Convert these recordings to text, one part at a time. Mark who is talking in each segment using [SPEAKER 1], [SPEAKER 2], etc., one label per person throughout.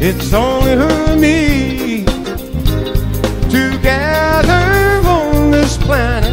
[SPEAKER 1] it's only her and me together on this planet.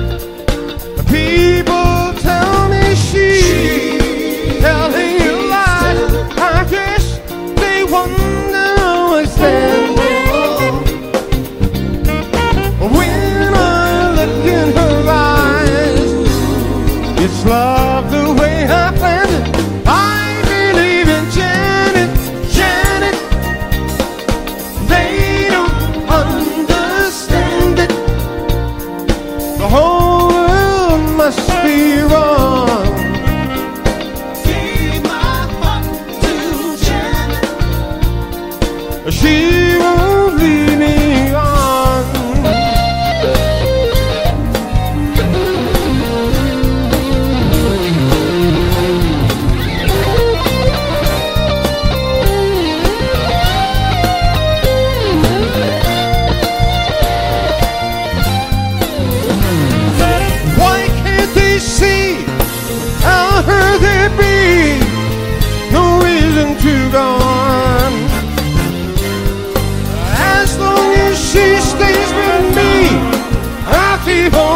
[SPEAKER 1] I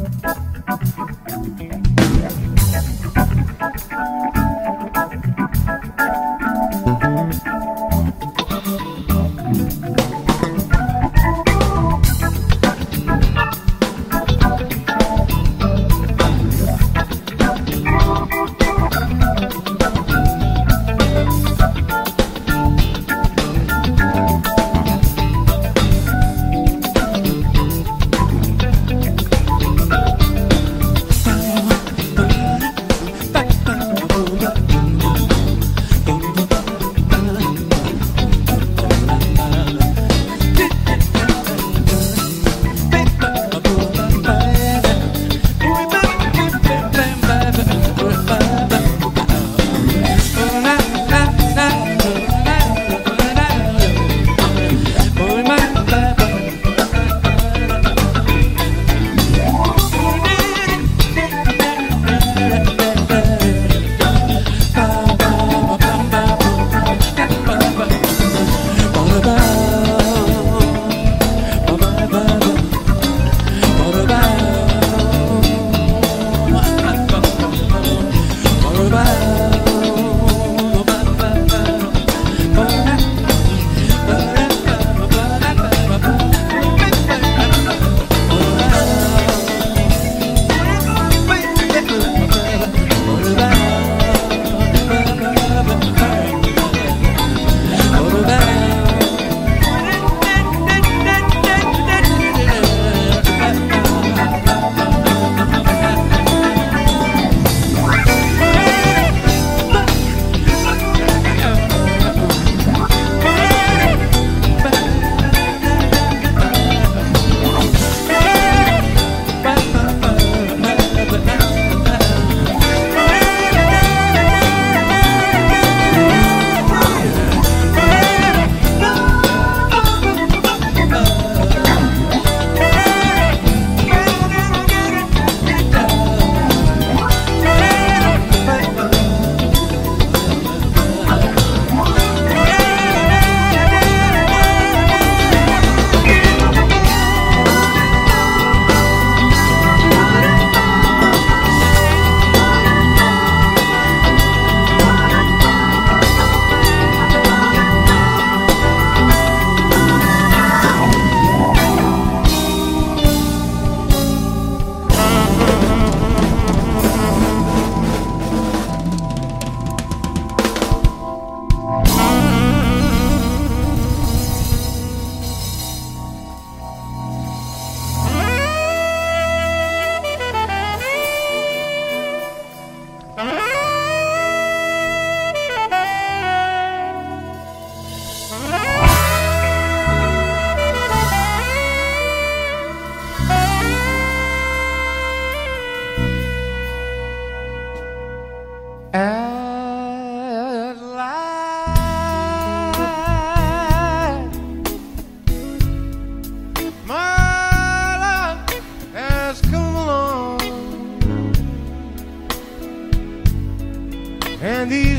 [SPEAKER 1] Thank you.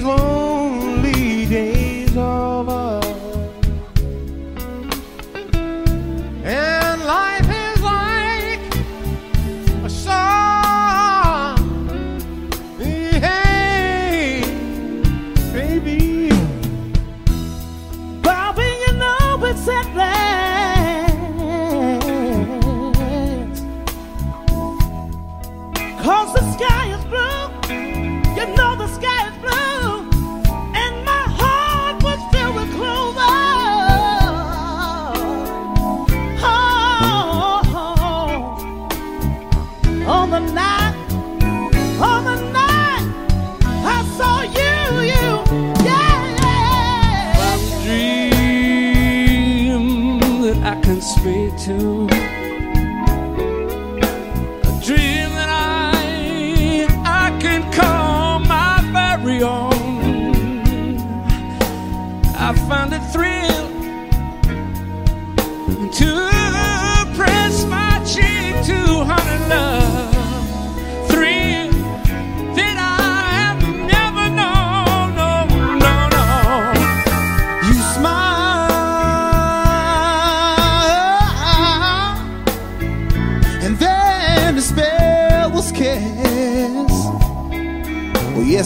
[SPEAKER 1] these lonely days of us. And life is
[SPEAKER 2] like
[SPEAKER 3] a song.
[SPEAKER 2] Hey, baby. You know it's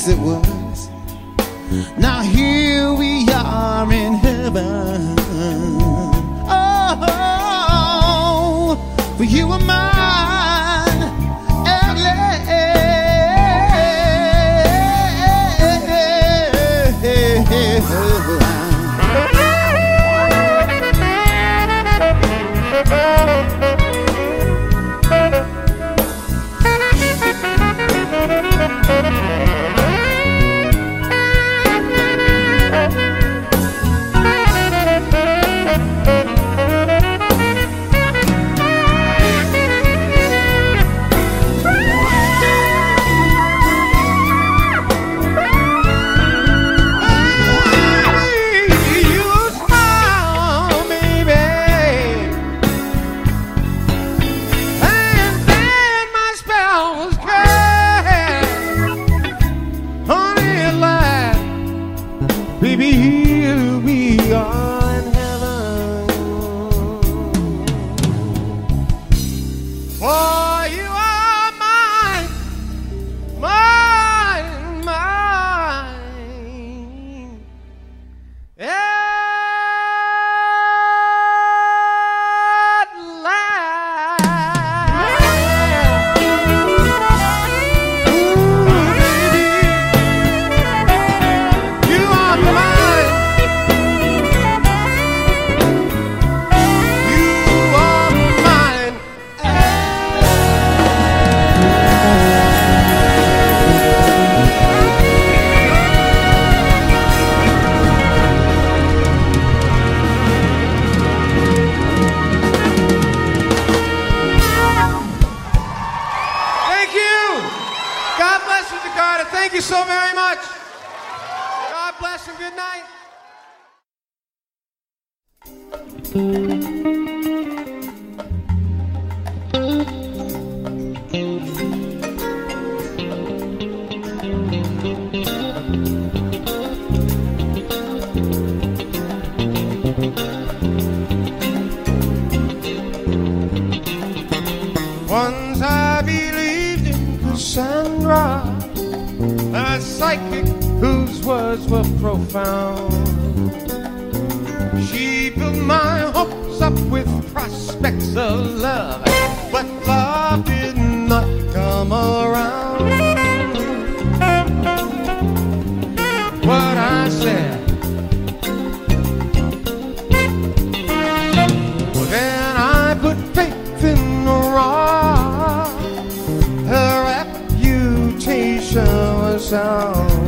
[SPEAKER 2] Yes, it was. Now here we are in heaven. Oh, for you and mine,
[SPEAKER 1] here we are God bless you, Jakarta. Thank you so very much. God bless and good night. In A psychic whose words were profound. She built my hopes up with prospects of love, but love did not come around. Ra.